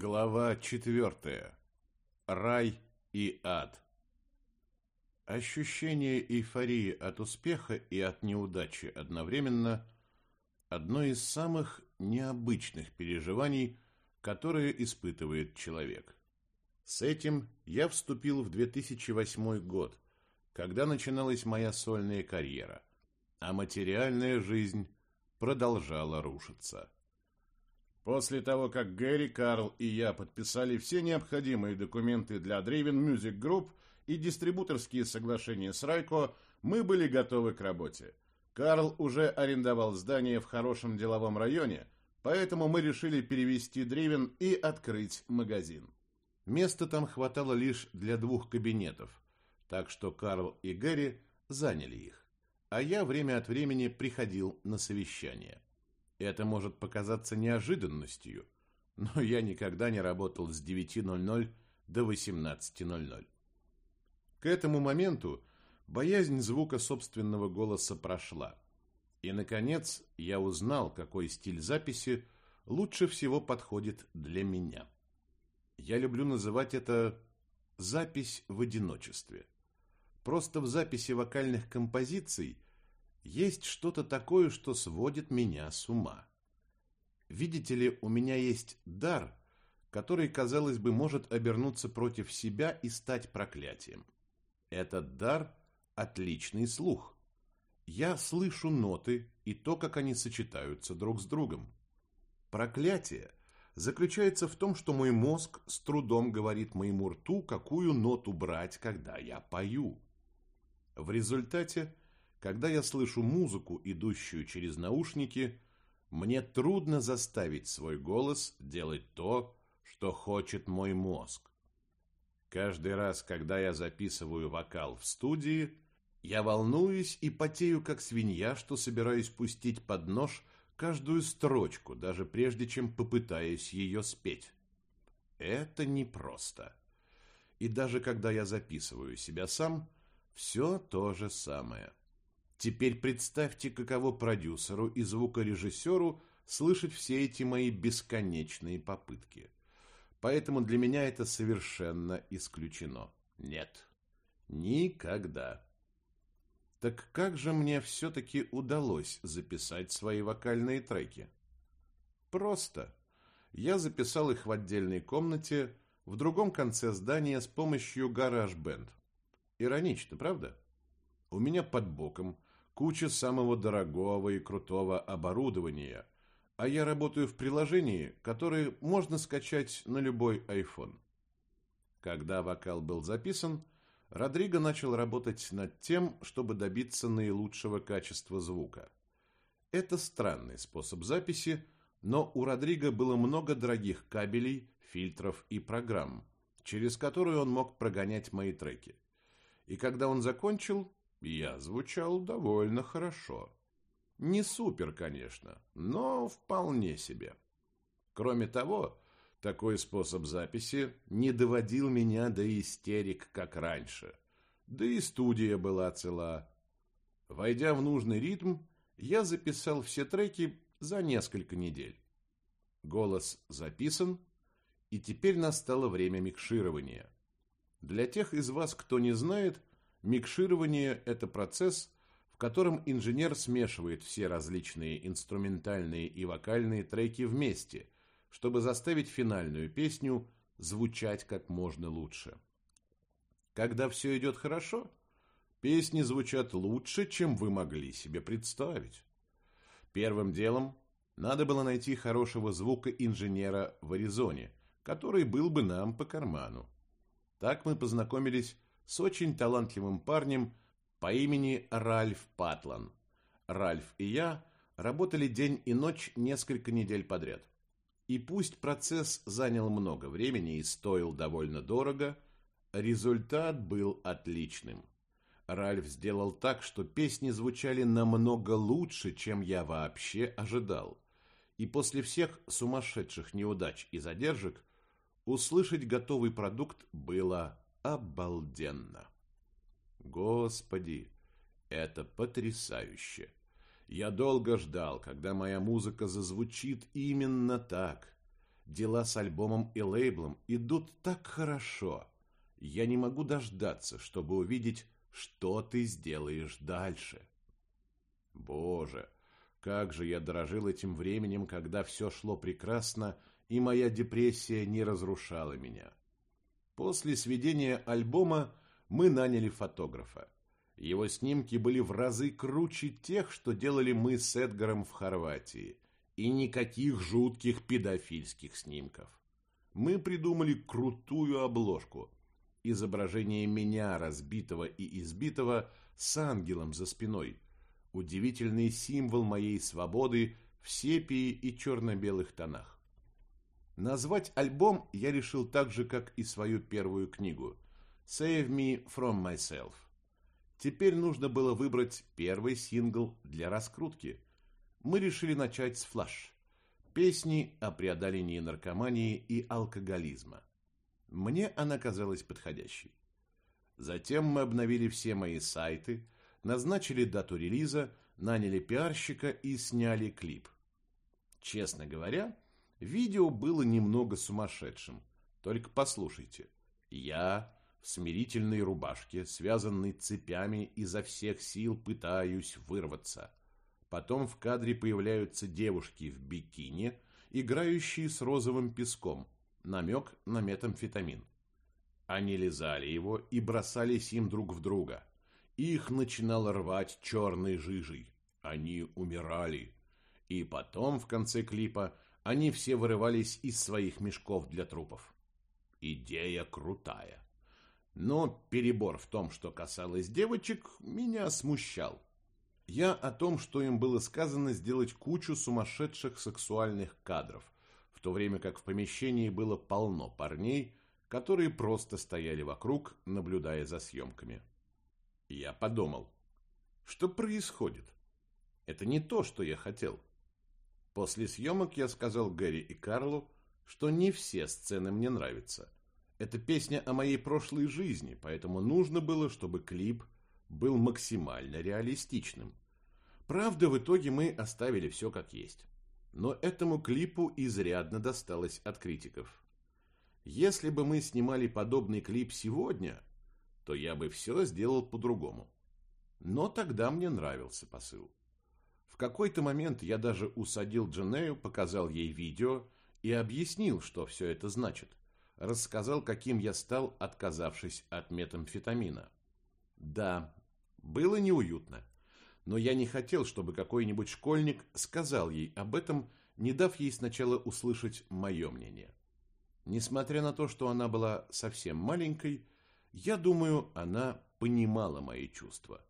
Глава четвертая. Рай и ад. Ощущение эйфории от успеха и от неудачи одновременно – одно из самых необычных переживаний, которые испытывает человек. С этим я вступил в 2008 год, когда начиналась моя сольная карьера, а материальная жизнь продолжала рушиться. После того, как Гэри, Карл и я подписали все необходимые документы для Driven Music Group и дистрибуторские соглашения с Райко, мы были готовы к работе. Карл уже арендовал здание в хорошем деловом районе, поэтому мы решили перевести Driven и открыть магазин. Места там хватало лишь для двух кабинетов, так что Карл и Гэри заняли их, а я время от времени приходил на совещания. Это может показаться неожиданностью, но я никогда не работал с 9.00 до 18.00. К этому моменту боязнь звука собственного голоса прошла. И, наконец, я узнал, какой стиль записи лучше всего подходит для меня. Я люблю называть это «запись в одиночестве». Просто в записи вокальных композиций есть что-то такое, что сводит меня с ума. Видите ли, у меня есть дар, который, казалось бы, может обернуться против себя и стать проклятием. Этот дар – отличный слух. Я слышу ноты и то, как они сочетаются друг с другом. Проклятие заключается в том, что мой мозг с трудом говорит моему рту, какую ноту брать, когда я пою. В результате когда я слышу музыку, идущую через наушники, мне трудно заставить свой голос делать то, что хочет мой мозг. Каждый раз, когда я записываю вокал в студии, я волнуюсь и потею, как свинья, что собираюсь пустить под нож каждую строчку, даже прежде чем попытаюсь ее спеть. Это непросто. И даже когда я записываю себя сам, все то же самое. Теперь представьте, каково продюсеру и звукорежиссеру слышать все эти мои бесконечные попытки. Поэтому для меня это совершенно исключено. Нет. Никогда. Так как же мне все-таки удалось записать свои вокальные треки? Просто. Я записал их в отдельной комнате в другом конце здания с помощью гараж-бенд. Иронично, правда? У меня под боком куча самого дорогого и крутого оборудования, а я работаю в приложении, которое можно скачать на любой iPhone. Когда вокал был записан, Родриго начал работать над тем, чтобы добиться наилучшего качества звука. Это странный способ записи, но у Родриго было много дорогих кабелей, фильтров и программ, через которые он мог прогонять мои треки. И когда он закончил, я звучал довольно хорошо. Не супер, конечно, но вполне себе. Кроме того, такой способ записи не доводил меня до истерик, как раньше. Да и студия была цела. Войдя в нужный ритм, я записал все треки за несколько недель. Голос записан, и теперь настало время микширования. Для тех из вас, кто не знает, Микширование – это процесс, в котором инженер смешивает все различные инструментальные и вокальные треки вместе, чтобы заставить финальную песню звучать как можно лучше. Когда все идет хорошо, песни звучат лучше, чем вы могли себе представить. Первым делом надо было найти хорошего звукоинженера в Аризоне, который был бы нам по карману. Так мы познакомились с очень талантливым парнем по имени Ральф Патлан. Ральф и я работали день и ночь несколько недель подряд. И пусть процесс занял много времени и стоил довольно дорого, результат был отличным. Ральф сделал так, что песни звучали намного лучше, чем я вообще ожидал. И после всех сумасшедших неудач и задержек услышать готовый продукт было обалденно. Господи, это потрясающе. Я долго ждал, когда моя музыка зазвучит именно так. Дела с альбомом и лейблом идут так хорошо. Я не могу дождаться, чтобы увидеть, что ты сделаешь дальше. Боже, как же я дорожил этим временем, когда все шло прекрасно, и моя депрессия не разрушала меня. После сведения альбома мы наняли фотографа. Его снимки были в разы круче тех, что делали мы с Эдгаром в Хорватии. И никаких жутких педофильских снимков. Мы придумали крутую обложку. Изображение меня, разбитого и избитого, с ангелом за спиной. Удивительный символ моей свободы в сепии и черно-белых тонах. Назвать альбом я решил так же, как и свою первую книгу «Save Me From Myself». Теперь нужно было выбрать первый сингл для раскрутки. Мы решили начать с «Флаш» – песни о преодолении наркомании и алкоголизма. Мне она казалась подходящей. Затем мы обновили все мои сайты, назначили дату релиза, наняли пиарщика и сняли клип. Честно говоря, видео было немного сумасшедшим. Только послушайте. Я в смирительной рубашке, связанной цепями, изо всех сил пытаюсь вырваться. Потом в кадре появляются девушки в бикини, играющие с розовым песком. Намек на метамфетамин. Они лизали его и бросались им друг в друга. Их начинало рвать черной жижей. Они умирали. И потом, в конце клипа, они все вырывались из своих мешков для трупов. Идея крутая. Но перебор в том, что касалось девочек, меня смущал. Я о том, что им было сказано сделать кучу сумасшедших сексуальных кадров, в то время как в помещении было полно парней, которые просто стояли вокруг, наблюдая за съемками. Я подумал, что происходит? Это не то, что я хотел. После съемок я сказал Гэри и Карлу, что не все сцены мне нравятся – это песня о моей прошлой жизни, поэтому нужно было, чтобы клип был максимально реалистичным. Правда, в итоге мы оставили все как есть. Но этому клипу изрядно досталось от критиков. Если бы мы снимали подобный клип сегодня, то я бы все сделал по-другому. Но тогда мне нравился посыл. В какой-то момент я даже усадил Дженею, показал ей видео и объяснил, что все это значит рассказал, каким я стал, отказавшись от метамфетамина. Да, было неуютно, но я не хотел, чтобы какой-нибудь школьник сказал ей об этом, не дав ей сначала услышать мое мнение. Несмотря на то, что она была совсем маленькой, я думаю, она понимала мои чувства.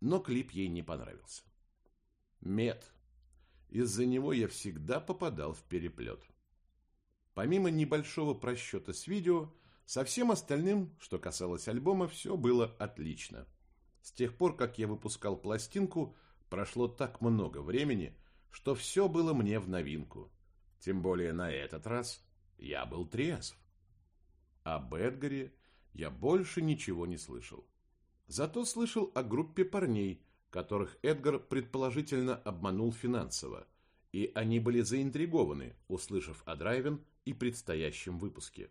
Но клип ей не понравился. Мед. Из-за него я всегда попадал в переплет. Помимо небольшого просчета с видео, со всем остальным, что касалось альбома, все было отлично. С тех пор, как я выпускал пластинку, прошло так много времени, что все было мне в новинку. Тем более на этот раз я был трезв. Об Эдгаре я больше ничего не слышал. Зато слышал о группе парней, которых Эдгар предположительно обманул финансово, и они были заинтригованы, услышав о Драйвен и предстоящем выпуске.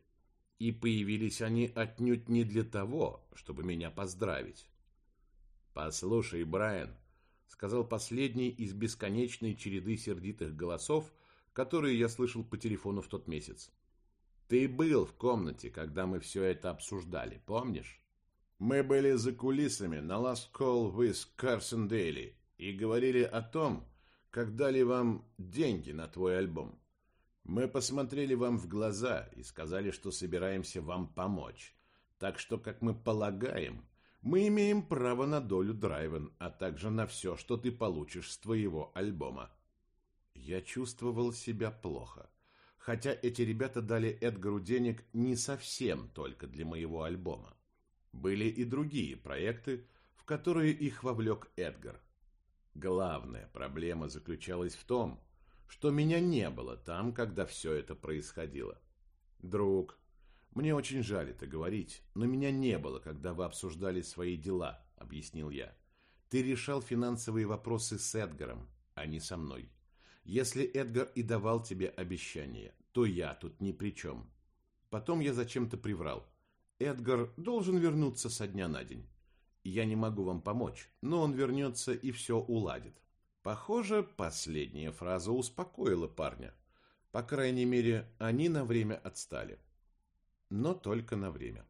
И появились они отнюдь не для того, чтобы меня поздравить. «Послушай, Брайан», — сказал последний из бесконечной череды сердитых голосов, которые я слышал по телефону в тот месяц. «Ты был в комнате, когда мы все это обсуждали, помнишь?» «Мы были за кулисами на Last Call with Carson Daly и говорили о том, как дали вам деньги на твой альбом. Мы посмотрели вам в глаза и сказали, что собираемся вам помочь. Так что, как мы полагаем, мы имеем право на долю Драйвен, а также на все, что ты получишь с твоего альбома. Я чувствовал себя плохо. Хотя эти ребята дали Эдгару денег не совсем только для моего альбома. Были и другие проекты, в которые их вовлек Эдгар. Главная проблема заключалась в том, что меня не было там, когда все это происходило. Друг, мне очень жаль это говорить, но меня не было, когда вы обсуждали свои дела, объяснил я. Ты решал финансовые вопросы с Эдгаром, а не со мной. Если Эдгар и давал тебе обещание, то я тут ни при чем. Потом я зачем-то приврал. Эдгар должен вернуться со дня на день. Я не могу вам помочь, но он вернется и все уладит. Похоже, последняя фраза успокоила парня. По крайней мере, они на время отстали. Но только на время.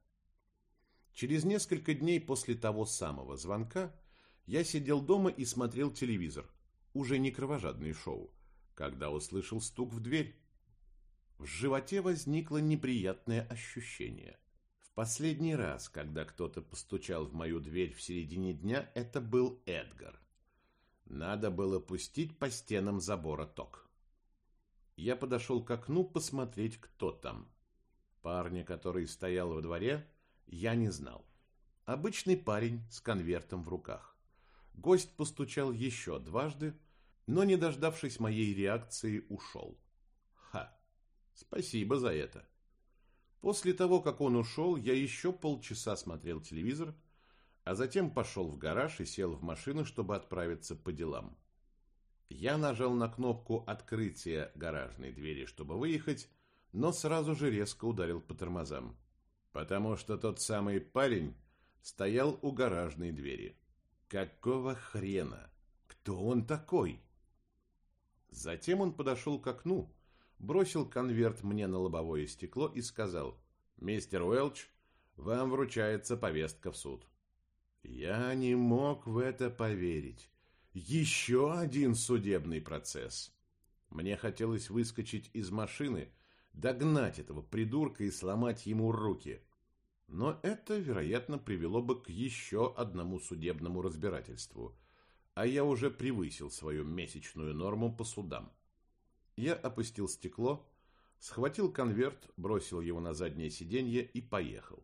Через несколько дней после того самого звонка я сидел дома и смотрел телевизор, уже не кровожадное шоу, когда услышал стук в дверь. В животе возникло неприятное ощущение. Последний раз, когда кто-то постучал в мою дверь в середине дня, это был Эдгар. Надо было пустить по стенам забора ток. Я подошел к окну посмотреть, кто там. Парня, который стоял во дворе, я не знал. Обычный парень с конвертом в руках. Гость постучал еще дважды, но, не дождавшись моей реакции, ушел. Ха! Спасибо за это. После того, как он ушел, я еще полчаса смотрел телевизор, а затем пошел в гараж и сел в машину, чтобы отправиться по делам. Я нажал на кнопку открытия гаражной двери, чтобы выехать, но сразу же резко ударил по тормозам, потому что тот самый парень стоял у гаражной двери. Какого хрена? Кто он такой? Затем он подошел к окну, бросил конверт мне на лобовое стекло и сказал, «Мистер Уэлч, вам вручается повестка в суд». Я не мог в это поверить. Еще один судебный процесс. Мне хотелось выскочить из машины, догнать этого придурка и сломать ему руки. Но это, вероятно, привело бы к еще одному судебному разбирательству, а я уже превысил свою месячную норму по судам. Я опустил стекло, схватил конверт, бросил его на заднее сиденье и поехал.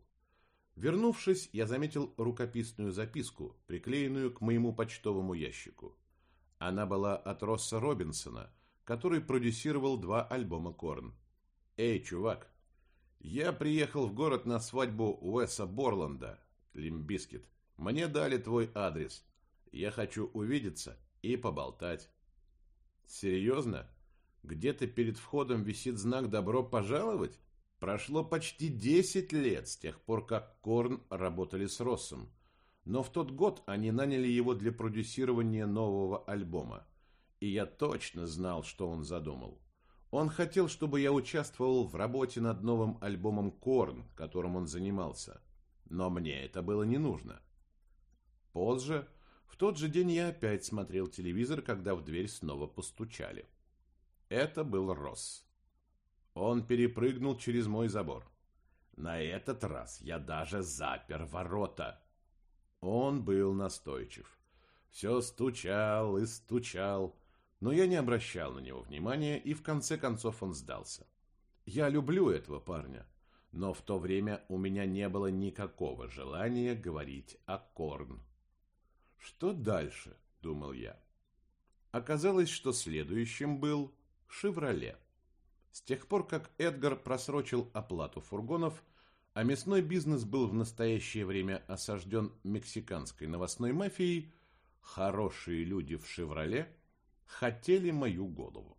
Вернувшись, я заметил рукописную записку, приклеенную к моему почтовому ящику. Она была от Росса Робинсона, который продюсировал два альбома Korn. «Эй, чувак, я приехал в город на свадьбу Уэса Борланда, Limp Bizkit. Мне дали твой адрес. Я хочу увидеться и поболтать». «Серьезно? Где-то перед входом висит знак «Добро пожаловать»?» Прошло почти 10 лет с тех пор, как Корн работали с Россом, но в тот год они наняли его для продюсирования нового альбома, и я точно знал, что он задумал. Он хотел, чтобы я участвовал в работе над новым альбомом Корн, которым он занимался, но мне это было не нужно. Позже, в тот же день я опять смотрел телевизор, когда в дверь снова постучали. Это был Росс. Он перепрыгнул через мой забор. На этот раз я даже запер ворота. Он был настойчив. Все стучал и стучал, но я не обращал на него внимания, и в конце концов он сдался. Я люблю этого парня, но в то время у меня не было никакого желания говорить о Корн. Что дальше, думал я. Оказалось, что следующим был «Шевроле». С тех пор, как Эдгар просрочил оплату фургонов, а мясной бизнес был в настоящее время осажден мексиканской новостной мафией, хорошие люди в «Шевроле» хотели мою голову.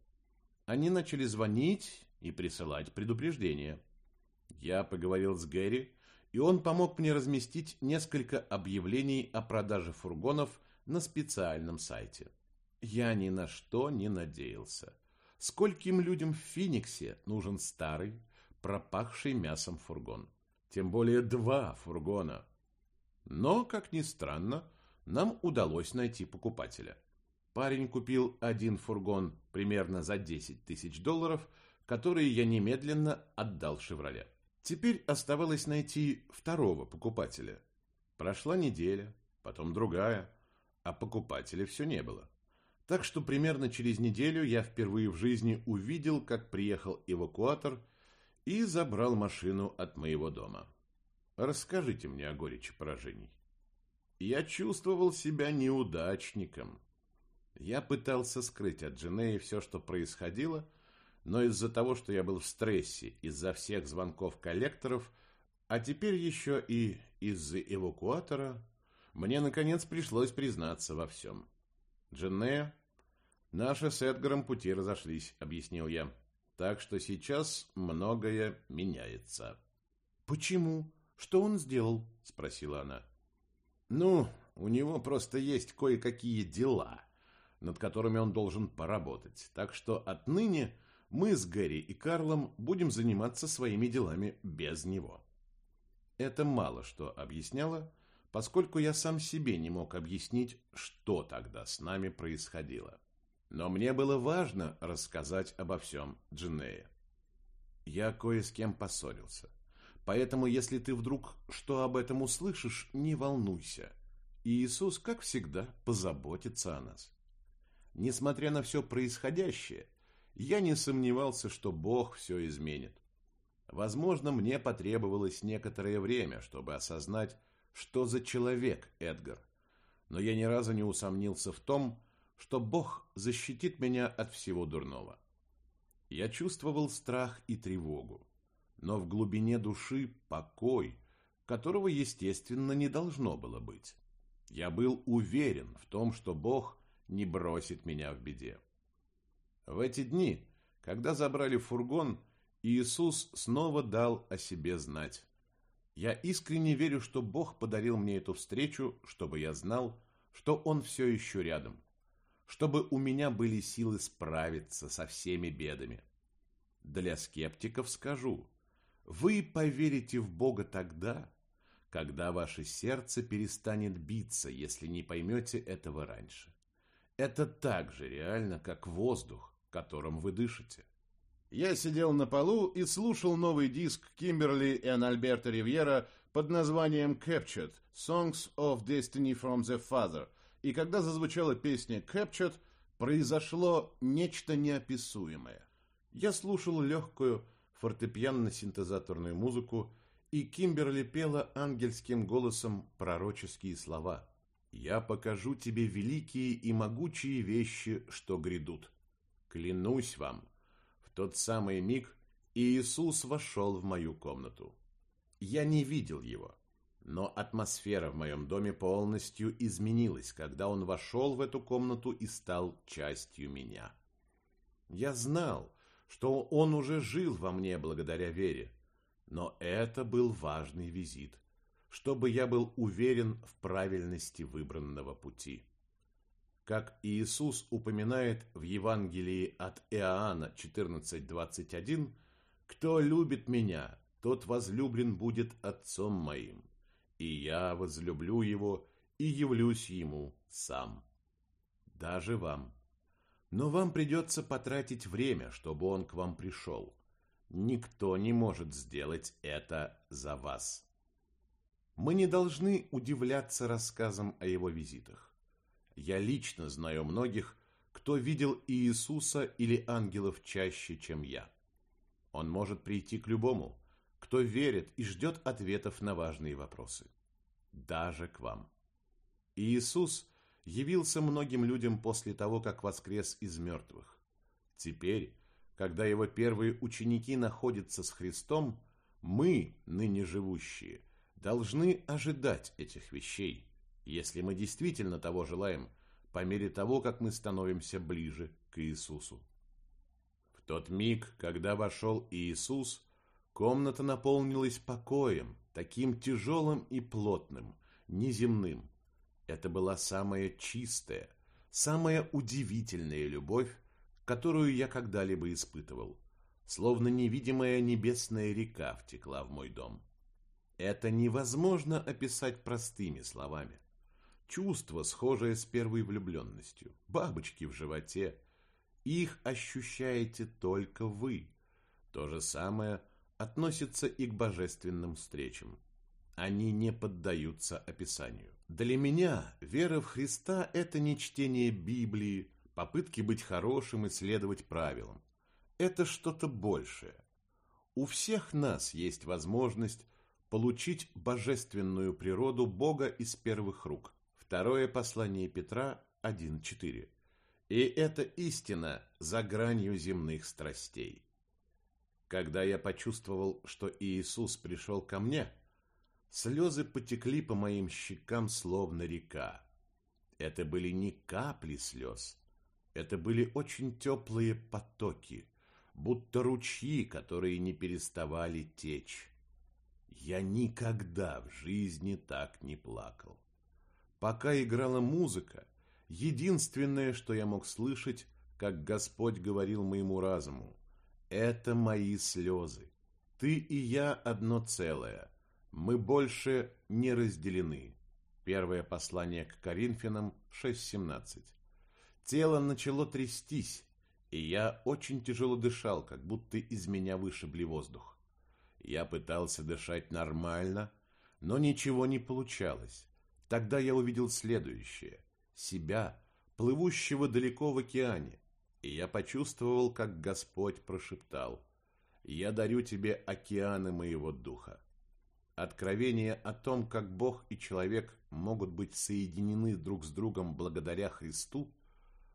Они начали звонить и присылать предупреждения. Я поговорил с Гэри, и он помог мне разместить несколько объявлений о продаже фургонов на специальном сайте. Я ни на что не надеялся. Скольким людям в Фениксе нужен старый, пропахший мясом фургон? Тем более два фургона. Но, как ни странно, нам удалось найти покупателя. Парень купил один фургон примерно за 10 тысяч долларов, которые я немедленно отдал «Шевроле». Теперь оставалось найти второго покупателя. Прошла неделя, потом другая, а покупателя все не было. Так что примерно через неделю я впервые в жизни увидел, как приехал эвакуатор и забрал машину от моего дома. Расскажите мне о горечи поражений. Я чувствовал себя неудачником. Я пытался скрыть от Дженеи все, что происходило, но из-за того, что я был в стрессе, из-за всех звонков коллекторов, а теперь еще и из-за эвакуатора, мне, наконец, пришлось признаться во всем. Дженея Наши с Эдгаром пути разошлись, объяснил я. Так что сейчас многое меняется. «Почему? Что он сделал?» – спросила она. «Ну, у него просто есть кое-какие дела, над которыми он должен поработать. Так что отныне мы с Гэри и Карлом будем заниматься своими делами без него». Это мало что объясняло, поскольку я сам себе не мог объяснить, что тогда с нами происходило. Но мне было важно рассказать обо всем Джиннее. Я кое с кем поссорился. Поэтому, если ты вдруг что об этом услышишь, не волнуйся. Иисус, как всегда, позаботится о нас. Несмотря на все происходящее, я не сомневался, что Бог все изменит. Возможно, мне потребовалось некоторое время, чтобы осознать, что за человек Эдгар. Но я ни разу не усомнился в том, что Бог защитит меня от всего дурного. Я чувствовал страх и тревогу, но в глубине души покой, которого, естественно, не должно было быть. Я был уверен в том, что Бог не бросит меня в беде. В эти дни, когда забрали фургон, Иисус снова дал о себе знать. Я искренне верю, что Бог подарил мне эту встречу, чтобы я знал, что Он все еще рядом, чтобы у меня были силы справиться со всеми бедами. Для скептиков скажу, вы поверите в Бога тогда, когда ваше сердце перестанет биться, если не поймете этого раньше. Это так же реально, как воздух, которым вы дышите. Я сидел на полу и слушал новый диск Кимберли и Альберта Ривьера под названием Captured – Songs of Destiny from the Father. И когда зазвучала песня Captured, произошло нечто неописуемое. Я слушал легкую фортепианно-синтезаторную музыку, и Кимберли пела ангельским голосом пророческие слова. «Я покажу тебе великие и могучие вещи, что грядут. Клянусь вам, тот самый миг Иисус вошел в мою комнату. Я не видел его, но атмосфера в моем доме полностью изменилась, когда он вошел в эту комнату и стал частью меня. Я знал, что он уже жил во мне благодаря вере, но это был важный визит, чтобы я был уверен в правильности выбранного пути как Иисус упоминает в Евангелии от Иоанна 14:21, «Кто любит меня, тот возлюблен будет Отцом моим, и я возлюблю его и явлюсь ему сам». Даже вам. Но вам придется потратить время, чтобы он к вам пришел. Никто не может сделать это за вас. Мы не должны удивляться рассказам о его визитах. Я лично знаю многих, кто видел Иисуса или ангелов чаще, чем я. Он может прийти к любому, кто верит и ждет ответов на важные вопросы. Даже к вам. Иисус явился многим людям после того, как воскрес из мертвых. Теперь, когда его первые ученики находятся с Христом, мы, ныне живущие, должны ожидать этих вещей – если мы действительно того желаем, по мере того, как мы становимся ближе к Иисусу. В тот миг, когда вошел Иисус, комната наполнилась покоем, таким тяжелым и плотным, неземным. Это была самая чистая, самая удивительная любовь, которую я когда-либо испытывал. Словно невидимая небесная река втекла в мой дом. Это невозможно описать простыми словами. Чувство, схожее с первой влюбленностью. Бабочки в животе. Их ощущаете только вы. То же самое относится и к божественным встречам. Они не поддаются описанию. Для меня вера в Христа – это не чтение Библии, попытки быть хорошим и следовать правилам. Это что-то большее. У всех нас есть возможность получить божественную природу Бога из первых рук – Второе послание Петра 1.4. И это истина за гранью земных страстей. Когда я почувствовал, что Иисус пришел ко мне, слезы потекли по моим щекам, словно река. Это были не капли слез, это были очень теплые потоки, будто ручьи, которые не переставали течь. Я никогда в жизни так не плакал. Пока играла музыка, единственное, что я мог слышать, как Господь говорил моему разуму, это мои слезы. Ты и я одно целое. Мы больше не разделены. Первое послание к Коринфянам 6.17. Тело начало трястись, и я очень тяжело дышал, как будто из меня вышибли воздух. Я пытался дышать нормально, но ничего не получалось. Тогда я увидел следующее. Себя, плывущего далеко в океане. И я почувствовал, как Господь прошептал. «Я дарю тебе океаны моего духа». Откровение о том, как Бог и человек могут быть соединены друг с другом благодаря Христу,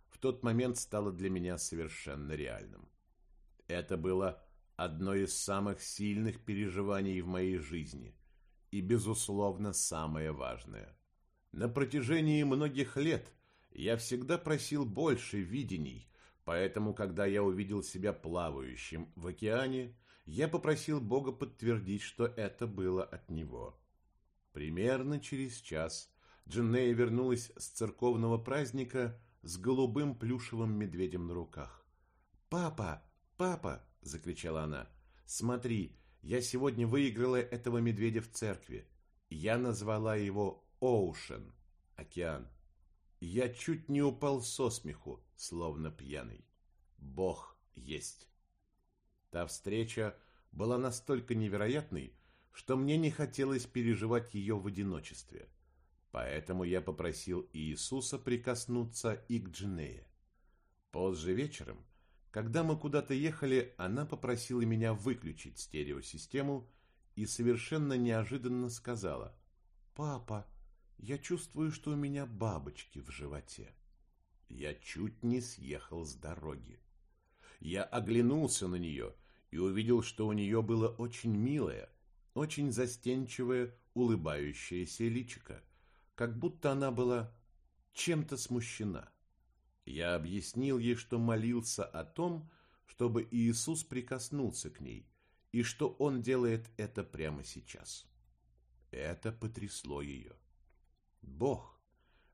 в тот момент стало для меня совершенно реальным. Это было одно из самых сильных переживаний в моей жизни и, безусловно, самое важное. На протяжении многих лет я всегда просил больше видений, поэтому, когда я увидел себя плавающим в океане, я попросил Бога подтвердить, что это было от Него. Примерно через час Дженнея вернулась с церковного праздника с голубым плюшевым медведем на руках. «Папа! Папа!» – закричала она. «Смотри, я сегодня выиграла этого медведя в церкви. Я назвала его Оушен – океан. Я чуть не упал со смеху, словно пьяный. Бог есть». Та встреча была настолько невероятной, что мне не хотелось переживать ее в одиночестве. Поэтому я попросил Иисуса прикоснуться и к Джинее. Позже вечером, когда мы куда-то ехали, она попросила меня выключить стереосистему и совершенно неожиданно сказала «Папа, я чувствую, что у меня бабочки в животе». Я чуть не съехал с дороги. Я оглянулся на нее и увидел, что у нее было очень милое, очень застенчивое, улыбающееся личико, как будто она была чем-то смущена. Я объяснил ей, что молился о том, чтобы Иисус прикоснулся к ней, и что Он делает это прямо сейчас. Это потрясло ее. Бог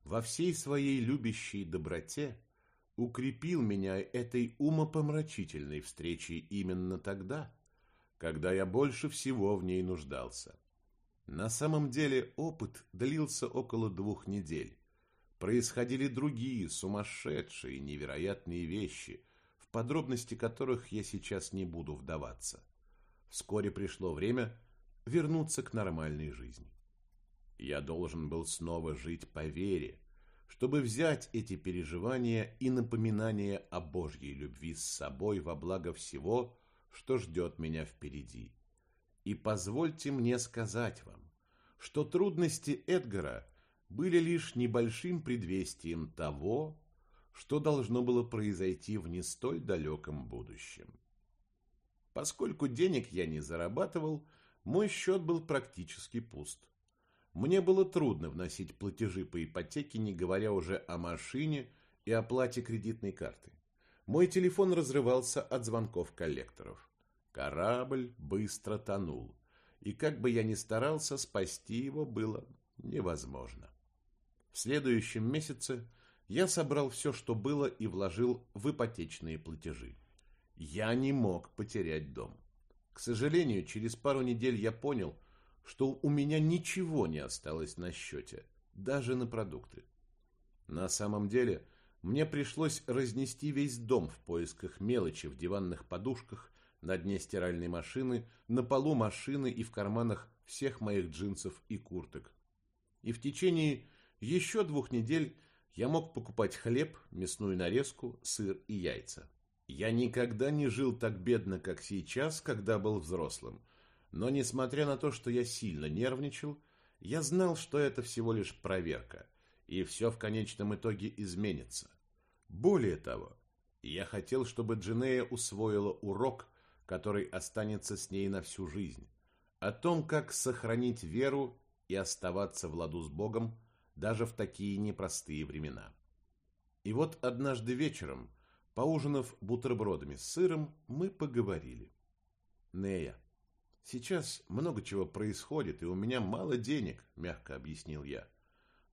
во всей своей любящей доброте укрепил меня этой умопомрачительной встречей именно тогда, когда я больше всего в ней нуждался. На самом деле опыт длился около двух недель. Происходили другие сумасшедшие, невероятные вещи, в подробности которых я сейчас не буду вдаваться. Вскоре пришло время вернуться к нормальной жизни. Я должен был снова жить по вере, чтобы взять эти переживания и напоминания о Божьей любви с собой во благо всего, что ждет меня впереди. И позвольте мне сказать вам, что трудности Эдгара были лишь небольшим предвестием того, что должно было произойти в не столь далеком будущем. Поскольку денег я не зарабатывал, мой счет был практически пуст. Мне было трудно вносить платежи по ипотеке, не говоря уже о машине и оплате кредитной карты. Мой телефон разрывался от звонков коллекторов. Корабль быстро тонул, и как бы я ни старался, спасти его было невозможно. В следующем месяце я собрал все, что было, и вложил в ипотечные платежи. Я не мог потерять дом. К сожалению, через пару недель я понял, что у меня ничего не осталось на счете, даже на продукты. На самом деле, мне пришлось разнести весь дом в поисках мелочи в диванных подушках, на дне стиральной машины, на полу машины и в карманах всех моих джинсов и курток. И в течение еще двух недель я мог покупать хлеб, мясную нарезку, сыр и яйца. Я никогда не жил так бедно, как сейчас, когда был взрослым. Но несмотря на то, что я сильно нервничал, я знал, что это всего лишь проверка, и все в конечном итоге изменится. Более того, я хотел, чтобы Джинея усвоила урок, который останется с ней на всю жизнь, о том, как сохранить веру и оставаться в ладу с Богом даже в такие непростые времена. И вот однажды вечером, Поужинав бутербродами с сыром, мы поговорили. Нея, сейчас много чего происходит, и у меня мало денег, мягко объяснил я.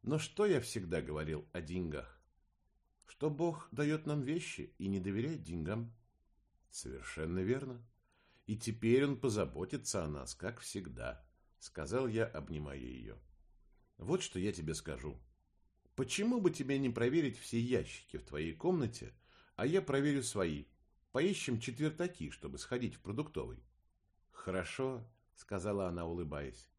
Но что я всегда говорил о деньгах? Что Бог дает нам вещи и не доверяет деньгам. Совершенно верно. И теперь он позаботится о нас, как всегда, сказал я, обнимая ее. Вот что я тебе скажу. Почему бы тебе не проверить все ящики в твоей комнате, а я проверю свои. Поищем четвертаки, чтобы сходить в продуктовый. Хорошо, сказала она, улыбаясь.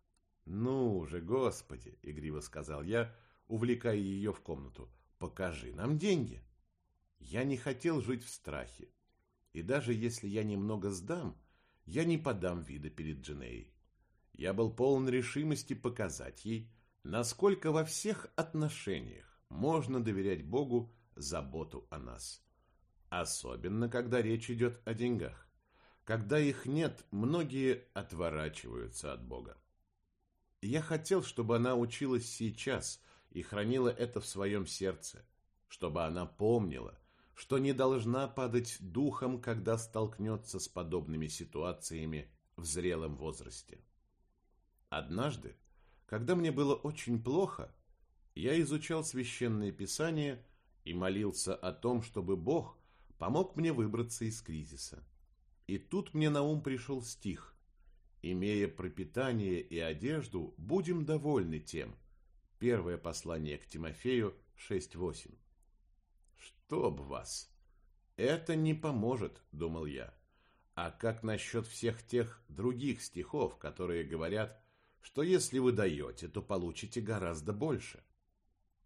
Ну уже, господи, игриво сказал я, увлекая ее в комнату. Покажи нам деньги. Я не хотел жить в страхе. И даже если я немного сдам, я не подам вида перед Дженеей. Я был полон решимости показать ей, насколько во всех отношениях можно доверять Богу заботу о нас. Особенно, когда речь идет о деньгах. Когда их нет, многие отворачиваются от Бога. Я хотел, чтобы она училась сейчас и хранила это в своем сердце, чтобы она помнила, что не должна падать духом, когда столкнется с подобными ситуациями в зрелом возрасте. Однажды, когда мне было очень плохо, я изучал священное писание и молился о том, чтобы Бог помог мне выбраться из кризиса. И тут мне на ум пришел стих «Имея пропитание и одежду, будем довольны тем». Первое послание к Тимофею 6.8. «Чтоб вас!» «Это не поможет», — думал я. «А как насчет всех тех других стихов, которые говорят, что если вы даете, то получите гораздо больше?»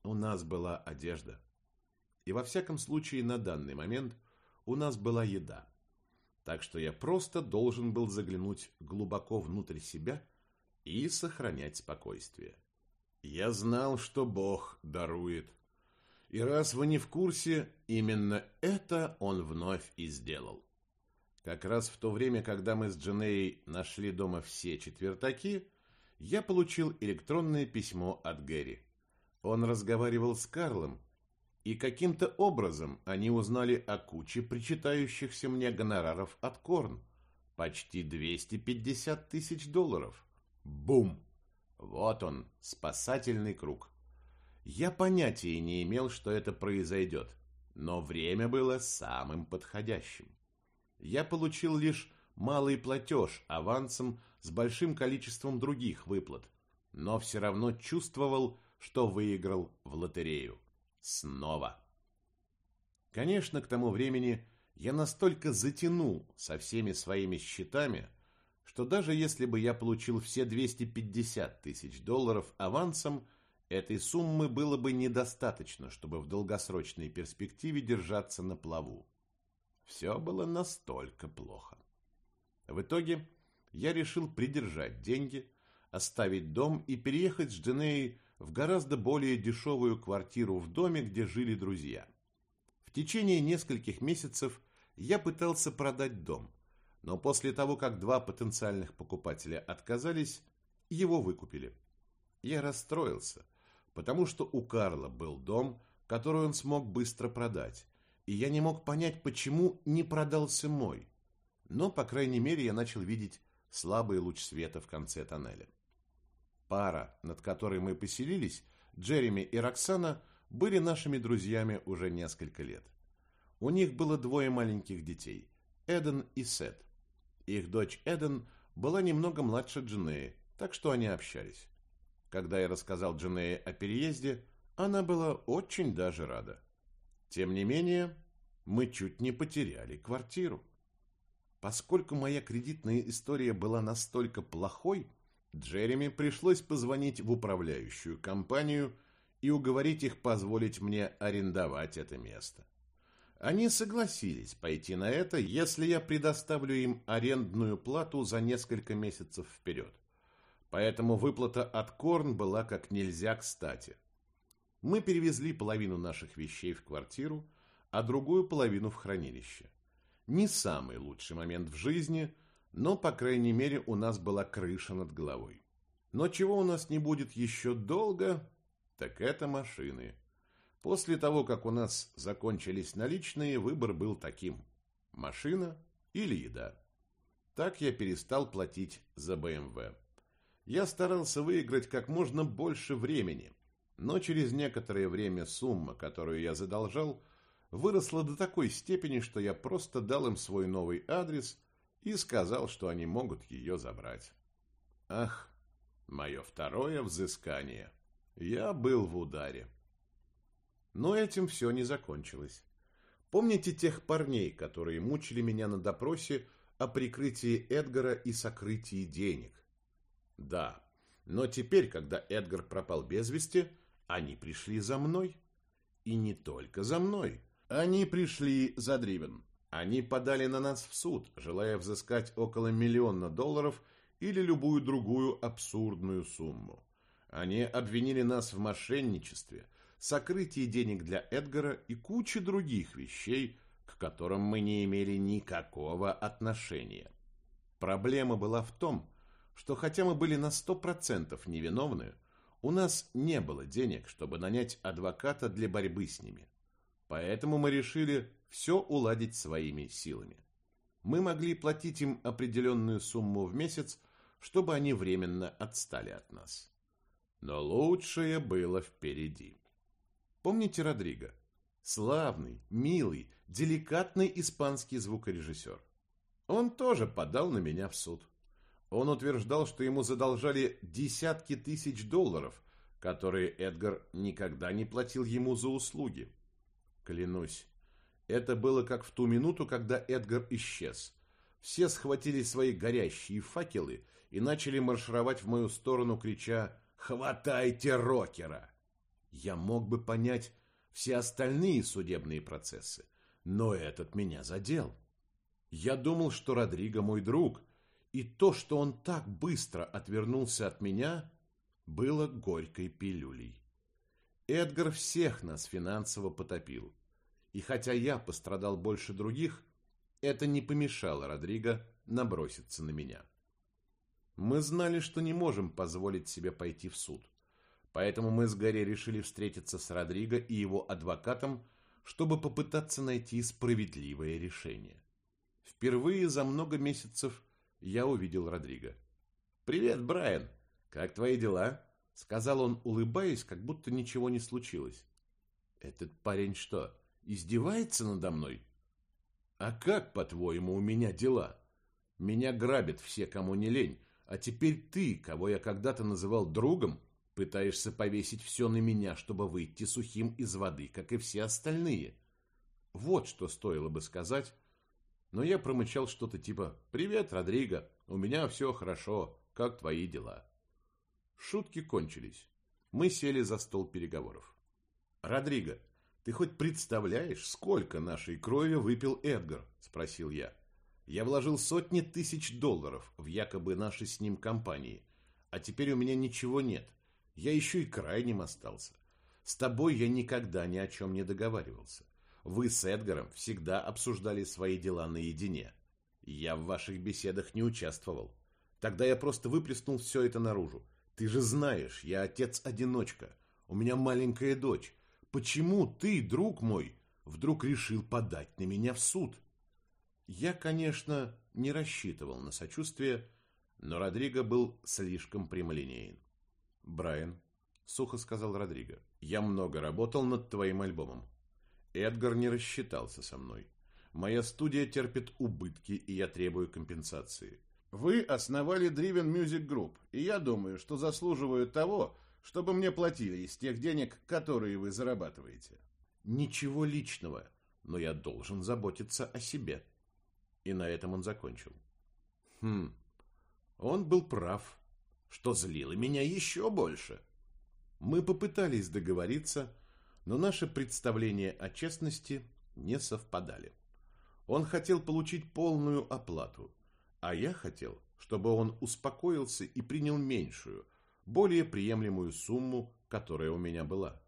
У нас была одежда. И во всяком случае на данный момент у нас была еда. Так что я просто должен был заглянуть глубоко внутрь себя и сохранять спокойствие. Я знал, что Бог дарует. И раз вы не в курсе, именно это он вновь и сделал. Как раз в то время, когда мы с Дженеей нашли дома все четвертаки, я получил электронное письмо от Гэри. Он разговаривал с Карлом и каким-то образом они узнали о куче причитающихся мне гонораров от Корн. Почти 250 тысяч долларов. Бум! Вот он, спасательный круг. Я понятия не имел, что это произойдет, но время было самым подходящим. Я получил лишь малый платеж авансом с большим количеством других выплат, но все равно чувствовал, что выиграл в лотерею. Снова. Конечно, к тому времени я настолько затянул со всеми своими счетами, что даже если бы я получил все 250 тысяч долларов авансом, этой суммы было бы недостаточно, чтобы в долгосрочной перспективе держаться на плаву. Все было настолько плохо. В итоге я решил придержать деньги, оставить дом и переехать с Дженеей в гораздо более дешевую квартиру в доме, где жили друзья. В течение нескольких месяцев я пытался продать дом, но после того, как два потенциальных покупателя отказались, его выкупили. Я расстроился, потому что у Карла был дом, который он смог быстро продать, и я не мог понять, почему не продался мой. Но, по крайней мере, я начал видеть слабый луч света в конце тоннеля. Пара, над которой мы поселились, Джереми и Роксана, были нашими друзьями уже несколько лет. У них было двое маленьких детей – Эден и Сет. Их дочь Эден была немного младше Дженеи, так что они общались. Когда я рассказал Дженее о переезде, она была очень даже рада. Тем не менее, мы чуть не потеряли квартиру. Поскольку моя кредитная история была настолько плохой – Джереми пришлось позвонить в управляющую компанию и уговорить их позволить мне арендовать это место. Они согласились пойти на это, если я предоставлю им арендную плату за несколько месяцев вперед. Поэтому выплата от Корн была как нельзя кстати. Мы перевезли половину наших вещей в квартиру, а другую половину в хранилище. Не самый лучший момент в жизни – но, по крайней мере, у нас была крыша над головой. Но чего у нас не будет еще долго, так это машины. После того, как у нас закончились наличные, выбор был таким – машина или еда. Так я перестал платить за БМВ. Я старался выиграть как можно больше времени, но через некоторое время сумма, которую я задолжал, выросла до такой степени, что я просто дал им свой новый адрес и сказал, что они могут ее забрать. Ах, мое второе взыскание. Я был в ударе. Но этим все не закончилось. Помните тех парней, которые мучили меня на допросе о прикрытии Эдгара и сокрытии денег? Да, но теперь, когда Эдгар пропал без вести, они пришли за мной. И не только за мной. Они пришли за Дривен. Они подали на нас в суд, желая взыскать около миллиона долларов или любую другую абсурдную сумму. Они обвинили нас в мошенничестве, сокрытии денег для Эдгара и куче других вещей, к которым мы не имели никакого отношения. Проблема была в том, что хотя мы были на сто процентов невиновны, у нас не было денег, чтобы нанять адвоката для борьбы с ними. Поэтому мы решили все уладить своими силами. Мы могли платить им определенную сумму в месяц, чтобы они временно отстали от нас. Но лучшее было впереди. Помните Родриго? Славный, милый, деликатный испанский звукорежиссер. Он тоже подал на меня в суд. Он утверждал, что ему задолжали десятки тысяч долларов, которые Эдгар никогда не платил ему за услуги. Клянусь, это было как в ту минуту, когда Эдгар исчез. Все схватили свои горящие факелы и начали маршировать в мою сторону, крича «Хватайте рокера!». Я мог бы понять все остальные судебные процессы, но этот меня задел. Я думал, что Родриго мой друг, и то, что он так быстро отвернулся от меня, было горькой пилюлей. Эдгар всех нас финансово потопил. И хотя я пострадал больше других, это не помешало Родриго наброситься на меня. Мы знали, что не можем позволить себе пойти в суд. Поэтому мы с Гарри решили встретиться с Родриго и его адвокатом, чтобы попытаться найти справедливое решение. Впервые за много месяцев я увидел Родриго. «Привет, Брайан! Как твои дела?» — сказал он, улыбаясь, как будто ничего не случилось. «Этот парень что, издевается надо мной?» «А как, по-твоему, у меня дела? Меня грабят все, кому не лень, а теперь ты, кого я когда-то называл другом, Пытаешься повесить все на меня, чтобы выйти сухим из воды, как и все остальные. Вот что стоило бы сказать. Но я промычал что-то типа «Привет, Родриго, у меня все хорошо, как твои дела?» Шутки кончились. Мы сели за стол переговоров. «Родриго, ты хоть представляешь, сколько нашей крови выпил Эдгар?» – спросил я. «Я вложил сотни тысяч долларов в якобы наши с ним компании, а теперь у меня ничего нет. Я еще и крайним остался. С тобой я никогда ни о чем не договаривался. Вы с Эдгаром всегда обсуждали свои дела наедине. Я в ваших беседах не участвовал. Тогда я просто выплеснул все это наружу. Ты же знаешь, я отец-одиночка. У меня маленькая дочь. Почему ты, друг мой, вдруг решил подать на меня в суд? Я, конечно, не рассчитывал на сочувствие, но Родриго был слишком прямолинеен. «Брайан», — сухо сказал Родриго, — «я много работал над твоим альбомом. Эдгар не рассчитался со мной. Моя студия терпит убытки, и я требую компенсации». «Вы основали Driven Music Group, и я думаю, что заслуживаю того, чтобы мне платили из тех денег, которые вы зарабатываете». «Ничего личного, но я должен заботиться о себе». И на этом он закончил. Хм, он был прав что злило меня еще больше. Мы попытались договориться, но наши представления о честности не совпадали. Он хотел получить полную оплату, а я хотел, чтобы он успокоился и принял меньшую, более приемлемую сумму, которая у меня была.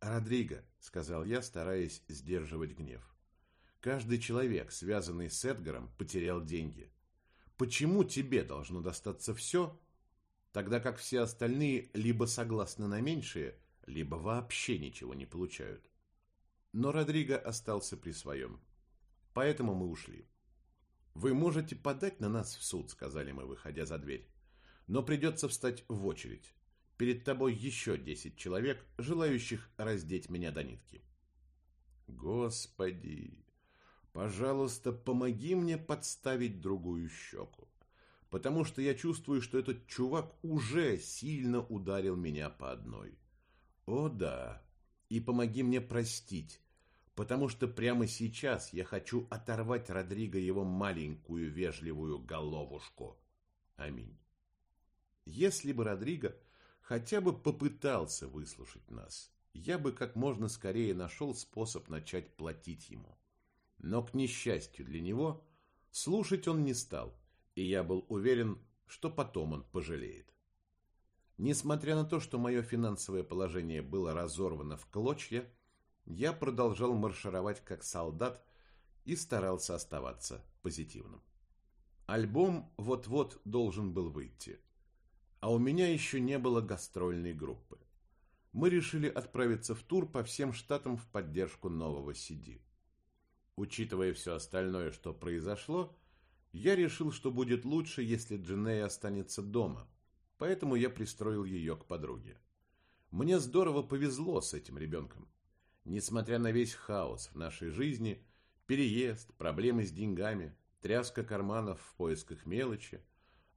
«Родриго», — сказал я, стараясь сдерживать гнев, — «каждый человек, связанный с Эдгаром, потерял деньги. Почему тебе должно достаться все, тогда как все остальные либо согласны на меньшее, либо вообще ничего не получают. Но Родриго остался при своем. Поэтому мы ушли. «Вы можете подать на нас в суд», — сказали мы, выходя за дверь. «Но придется встать в очередь. Перед тобой еще десять человек, желающих раздеть меня до нитки». «Господи, пожалуйста, помоги мне подставить другую щеку, потому что я чувствую, что этот чувак уже сильно ударил меня по одной. О да, и помоги мне простить, потому что прямо сейчас я хочу оторвать Родриго его маленькую вежливую головушку. Аминь. Если бы Родриго хотя бы попытался выслушать нас, я бы как можно скорее нашел способ начать платить ему. Но, к несчастью для него, слушать он не стал, и я был уверен, что потом он пожалеет. Несмотря на то, что мое финансовое положение было разорвано в клочья, я продолжал маршировать как солдат и старался оставаться позитивным. Альбом вот-вот должен был выйти, а у меня еще не было гастрольной группы. Мы решили отправиться в тур по всем штатам в поддержку нового CD. Учитывая все остальное, что произошло, я решил, что будет лучше, если Дженея останется дома, поэтому я пристроил ее к подруге. Мне здорово повезло с этим ребенком. Несмотря на весь хаос в нашей жизни, переезд, проблемы с деньгами, тряска карманов в поисках мелочи,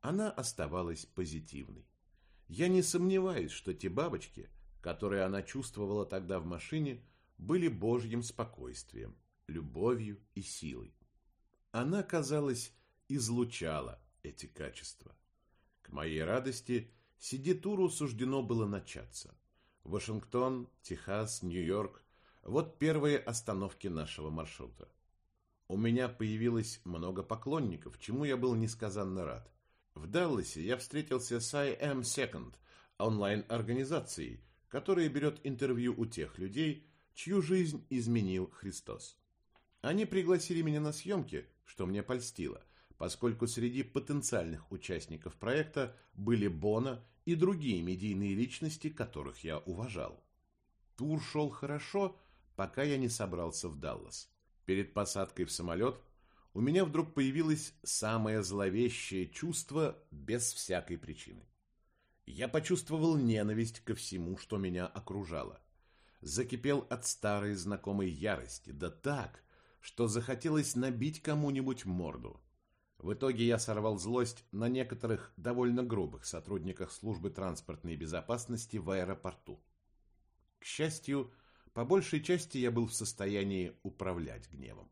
она оставалась позитивной. Я не сомневаюсь, что те бабочки, которые она чувствовала тогда в машине, были божьим спокойствием, любовью и силой. Она, казалось, излучала эти качества. К моей радости, Сидитуру суждено было начаться. Вашингтон, Техас, Нью-Йорк вот первые остановки нашего маршрута. У меня появилось много поклонников, чему я был несказанно рад. В Далласе я встретился с I Am Second, онлайн-организацией, которая берет интервью у тех людей, чью жизнь изменил Христос. Они пригласили меня на съемки, что мне польстило, поскольку среди потенциальных участников проекта были Бона и другие медийные личности, которых я уважал. Тур шел хорошо, пока я не собрался в Даллас. Перед посадкой в самолет у меня вдруг появилось самое зловещее чувство без всякой причины. Я почувствовал ненависть ко всему, что меня окружало. Закипел от старой знакомой ярости, да так, что захотелось набить кому-нибудь морду. В итоге я сорвал злость на некоторых довольно грубых сотрудниках службы транспортной безопасности в аэропорту. К счастью, по большей части я был в состоянии управлять гневом.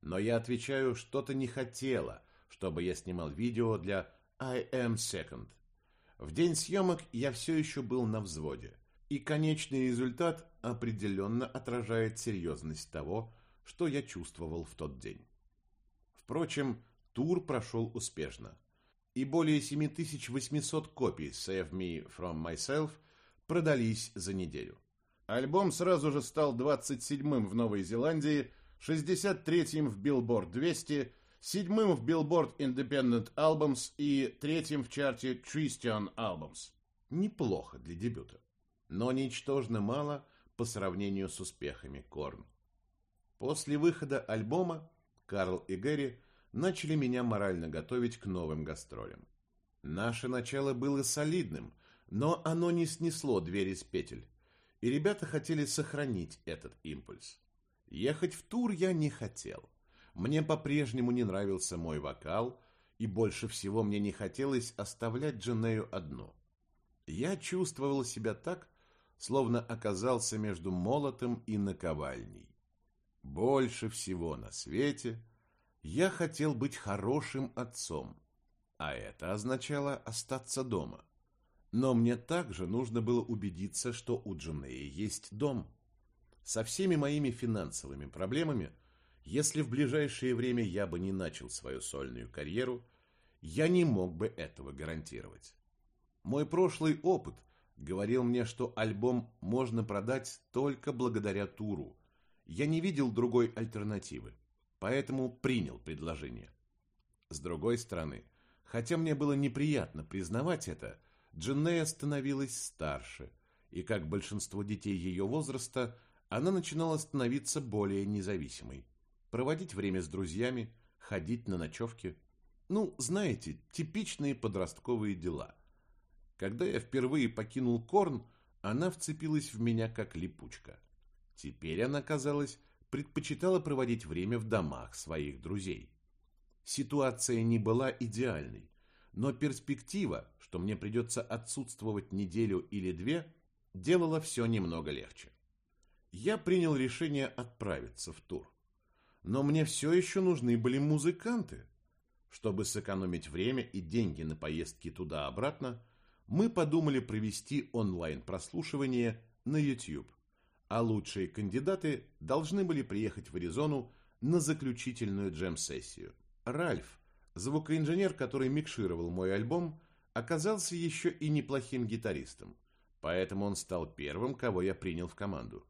Но я отвечаю, что-то не хотела, чтобы я снимал видео для I am second. В день съемок я все еще был на взводе, и конечный результат определенно отражает серьезность того, что я чувствовал в тот день. Впрочем, тур прошел успешно, и более 7800 копий Save Me From Myself продались за неделю. Альбом сразу же стал 27-м в Новой Зеландии, 63-м в Billboard 200, 7-м в Billboard Independent Albums и 3-м в чарте Christian Albums. Неплохо для дебюта, но ничтожно мало по сравнению с успехами Корн. После выхода альбома Карл и Гэри начали меня морально готовить к новым гастролям. Наше начало было солидным, но оно не снесло двери с петель и ребята хотели сохранить этот импульс. Ехать в тур я не хотел. Мне по-прежнему не нравился мой вокал, и больше всего мне не хотелось оставлять Дженею одну. Я чувствовал себя так, словно оказался между молотом и наковальней. Больше всего на свете я хотел быть хорошим отцом, а это означало остаться дома. Но мне также нужно было убедиться, что у Джунеи есть дом. Со всеми моими финансовыми проблемами, если в ближайшее время я бы не начал свою сольную карьеру, я не мог бы этого гарантировать. Мой прошлый опыт говорил мне, что альбом можно продать только благодаря туру. Я не видел другой альтернативы, поэтому принял предложение. С другой стороны, хотя мне было неприятно признавать это, Дженнея становилась старше, и, как большинство детей ее возраста, она начинала становиться более независимой. Проводить время с друзьями, ходить на ночевки. Ну, знаете, типичные подростковые дела. Когда я впервые покинул Корн, она вцепилась в меня как липучка. Теперь она, казалось, предпочитала проводить время в домах своих друзей. Ситуация не была идеальной, но перспектива, что мне придется отсутствовать неделю или две, делала все немного легче. Я принял решение отправиться в тур. Но мне все еще нужны были музыканты. Чтобы сэкономить время и деньги на поездки туда-обратно, мы подумали провести онлайн-прослушивание на YouTube, а лучшие кандидаты должны были приехать в Аризону на заключительную джем-сессию. Ральф, звукоинженер, который микшировал мой альбом, оказался еще и неплохим гитаристом, поэтому он стал первым, кого я принял в команду.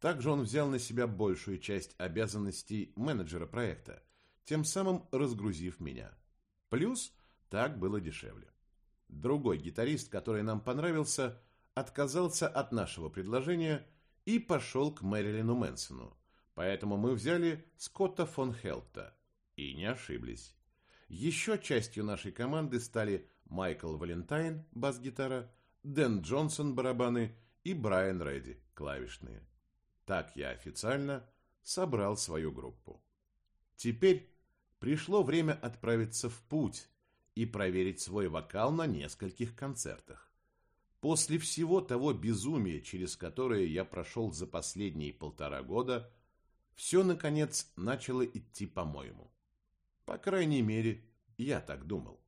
Также он взял на себя большую часть обязанностей менеджера проекта, тем самым разгрузив меня. Плюс так было дешевле. Другой гитарист, который нам понравился, отказался от нашего предложения и пошел к Мэрилину Мэнсону. Поэтому мы взяли Скотта фон Хелта. И не ошиблись. Еще частью нашей команды стали Майкл Валентайн, бас-гитара, Дэн Джонсон, барабаны и Брайан Редди, клавишные. Так я официально собрал свою группу. Теперь пришло время отправиться в путь и проверить свой вокал на нескольких концертах. После всего того безумия, через которое я прошел за последние полтора года, все, наконец, начало идти по-моему. По крайней мере, я так думал.